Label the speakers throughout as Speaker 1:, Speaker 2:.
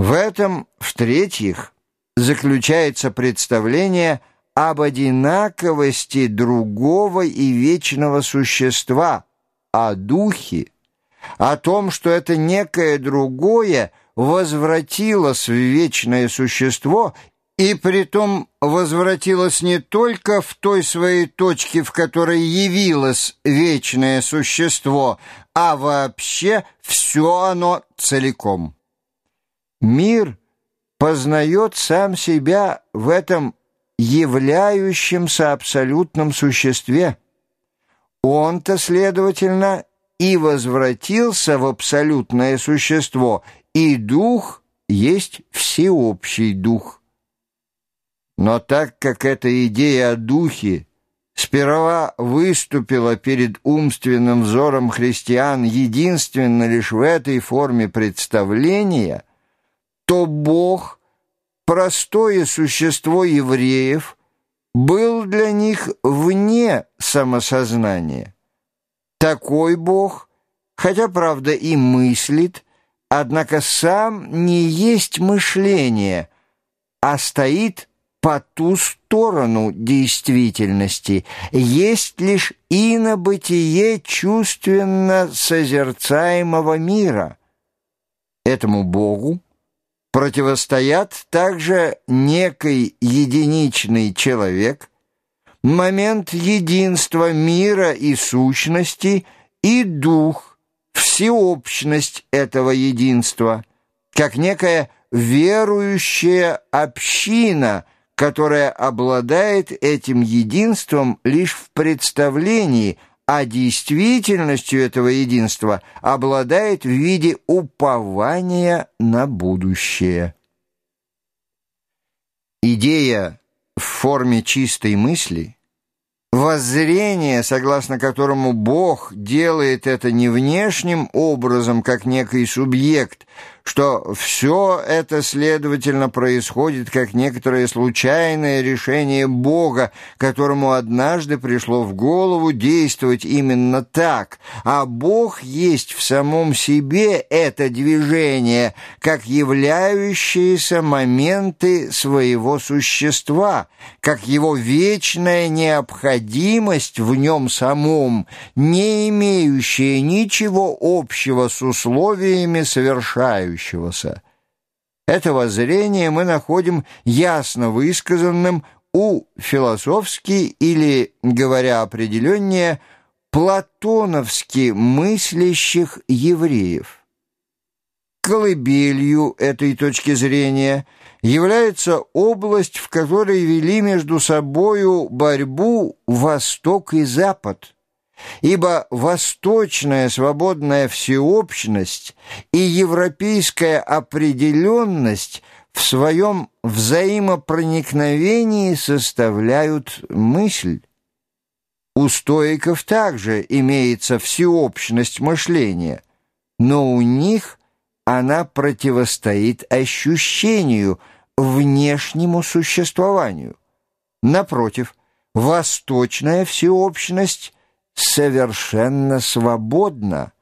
Speaker 1: В этом, в-третьих, заключается представление об одинаковости другого и вечного существа, о духе, о том, что это некое другое возвратилось в вечное существо и притом возвратилось не только в той своей точке, в которой явилось вечное существо, а вообще все оно целиком. Мир познает сам себя в этом являющемся абсолютном существе. Он-то, следовательно, и возвратился в абсолютное существо, и дух есть всеобщий дух. Но так как эта идея о духе сперва выступила перед умственным взором христиан единственно лишь в этой форме представления – что Бог, простое существо евреев, был для них вне самосознания. Такой Бог, хотя, правда, и мыслит, однако сам не есть мышление, а стоит по ту сторону действительности, есть лишь инобытие чувственно созерцаемого мира. Этому Богу противостоят также некий единичный человек, момент единства мира и сущности и дух, всеобщность этого единства, как некая верующая община, которая обладает этим единством лишь в представлении – а действительностью этого единства обладает в виде упования на будущее. Идея в форме чистой мысли, воззрение, согласно которому Бог делает это не внешним образом, как некий субъект, что все это, следовательно, происходит как некоторое случайное решение Бога, которому однажды пришло в голову действовать именно так, а Бог есть в самом себе это движение, как являющиеся моменты своего существа, как его вечная необходимость в нем самом, не имеющая ничего общего с условиями совершающими нуждающегося. Это воззрение мы находим ясно высказанным у философски или, говоря определеннее, платоновски мыслящих евреев. Колыбелью этой точки зрения является область, в которой вели между собою борьбу Восток и Запад – ибо восточная свободная всеобщность и европейская определенность в своем взаимопроникновении составляют мысль. У стоиков также имеется всеобщность мышления, но у них она противостоит ощущению, внешнему существованию. Напротив, восточная всеобщность совершенно свободно,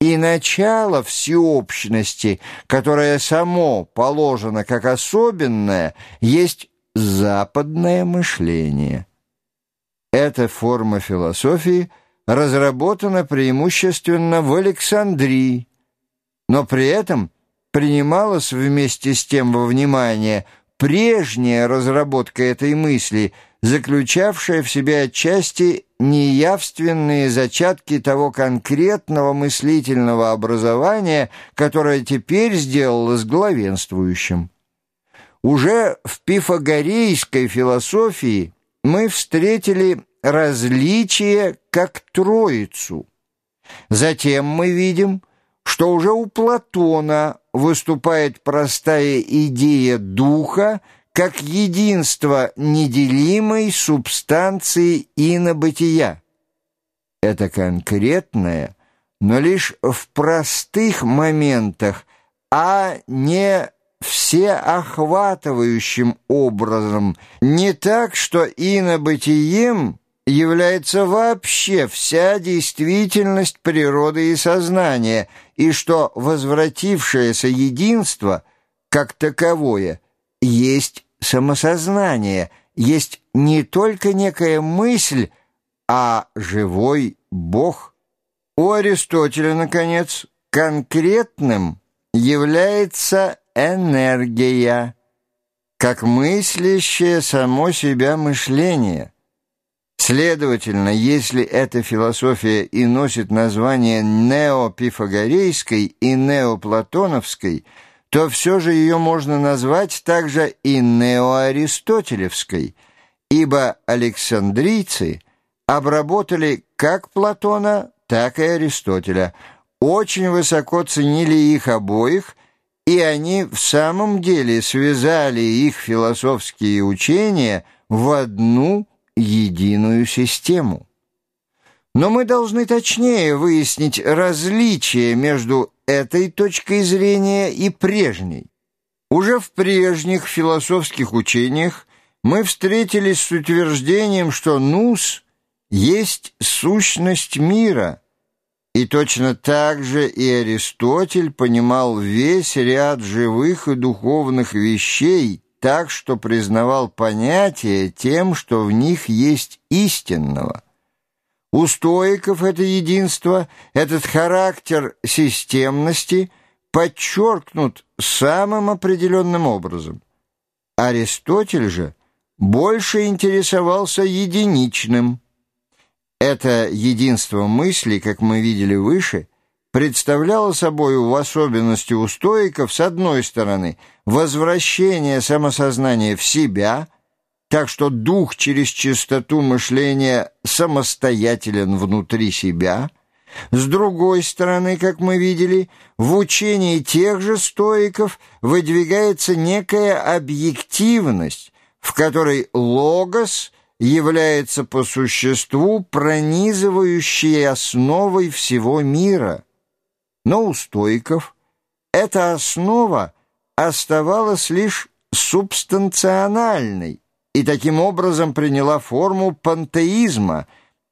Speaker 1: и начало всеобщности, которое само положено как особенное, есть западное мышление. Эта форма философии разработана преимущественно в Александрии, но при этом принималась вместе с тем во внимание прежняя разработка этой мысли, заключавшая в себе отчасти неявственные зачатки того конкретного мыслительного образования, которое теперь сделалось главенствующим. Уже в пифагорейской философии мы встретили различие как троицу. Затем мы видим, что уже у Платона выступает простая идея духа, как единство неделимой субстанции инобытия. Это конкретное, но лишь в простых моментах, а не всеохватывающим образом, не так, что инобытием является вообще вся действительность природы и сознания, и что возвратившееся единство – как таковое, есть самосознание, есть не только некая мысль, а живой Бог. У Аристотеля, наконец, конкретным является энергия, как мыслящее само себя мышление. Следовательно, если эта философия и носит название неопифагорейской и неоплатоновской, то все же ее можно назвать также и неоаристотелевской, ибо александрийцы обработали как Платона, так и Аристотеля, очень высоко ценили их обоих, и они в самом деле связали их философские учения в одну единую систему. Но мы должны точнее выяснить различие между этой точкой зрения и прежней. Уже в прежних философских учениях мы встретились с утверждением, что нус есть сущность мира – и точно так же и Аристотель понимал весь ряд живых и духовных вещей так, что признавал понятия тем, что в них есть истинного. У стоиков это единство, этот характер системности подчеркнут самым определенным образом. Аристотель же больше интересовался единичным – это единство мысли, как мы видели выше, представляло собой в особенности у стоиков, с одной стороны, возвращение самосознания в себя, так что дух через чистоту мышления самостоятелен внутри себя, с другой стороны, как мы видели, в учении тех же стоиков выдвигается некая объективность, в которой логос – является по существу пронизывающей основой всего мира. Но у стоиков эта основа оставалась лишь субстанциональной и таким образом приняла форму пантеизма,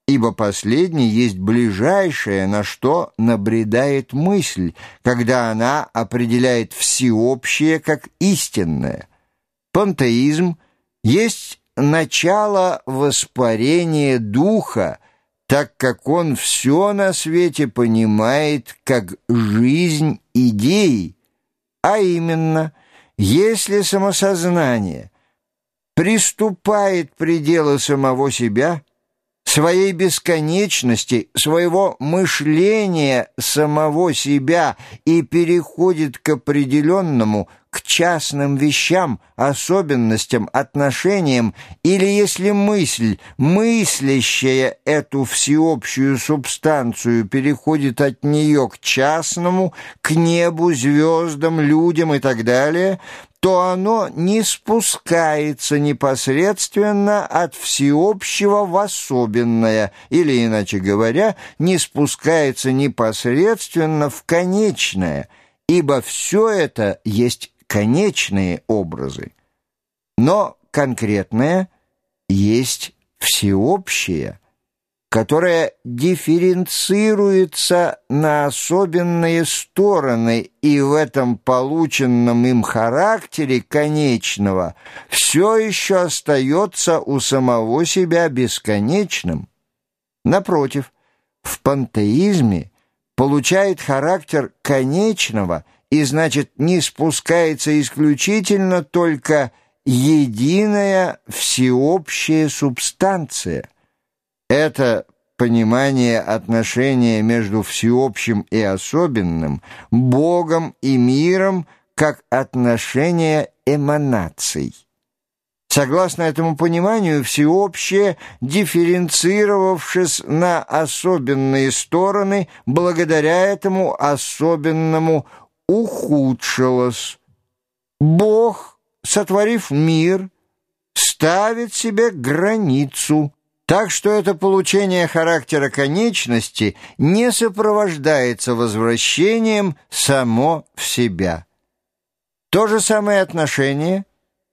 Speaker 1: ибо последний есть ближайшее, на что набредает мысль, когда она определяет всеобщее как истинное. Пантеизм есть начало воспарения духа, так как он все на свете понимает как жизнь идей, а именно, если самосознание приступает пределы самого себя, своей бесконечности, своего мышления самого себя и переходит к определенному, к частным вещам, особенностям, отношениям, или если мысль, мыслящая эту всеобщую субстанцию, переходит от нее к частному, к небу, звездам, людям и так далее, то оно не спускается непосредственно от всеобщего в особенное, или, иначе говоря, не спускается непосредственно в конечное, ибо все это есть конечные образы. Но конкретное есть всеобщее – которая дифференцируется на особенные стороны, и в этом полученном им характере конечного все еще остается у самого себя бесконечным. Напротив, в пантеизме получает характер конечного и, значит, не спускается исключительно только единая всеобщая субстанция – это понимание отношения между всеобщим и особенным, Богом и миром как отношение эманаций. Согласно этому пониманию, всеобщее, дифференцировавшись на особенные стороны, благодаря этому особенному ухудшилось. Бог, сотворив мир, ставит себе границу – так что это получение характера конечности не сопровождается возвращением само в себя. То же самое отношение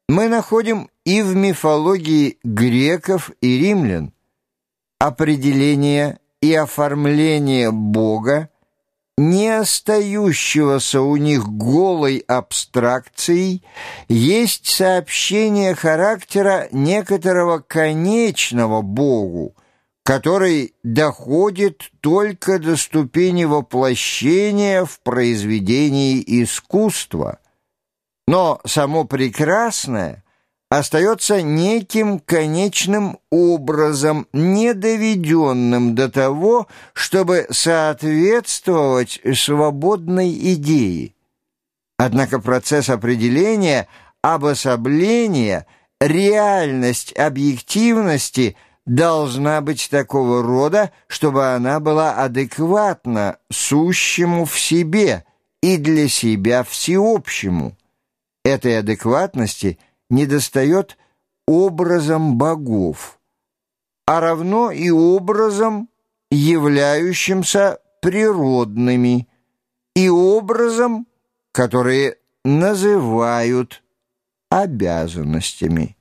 Speaker 1: мы находим и в мифологии греков и римлян. Определение и оформление Бога не остающегося у них голой абстракцией, есть сообщение характера некоторого конечного Богу, который доходит только до ступени воплощения в произведении искусства. Но само прекрасное остается неким конечным образом, не доведенным до того, чтобы соответствовать свободной идее. Однако процесс определения, обособления, реальность объективности должна быть такого рода, чтобы она была адекватна сущему в себе и для себя всеобщему. Этой адекватности – недостает образом богов, а равно и образом, являющимся природными, и образом, которые называют обязанностями.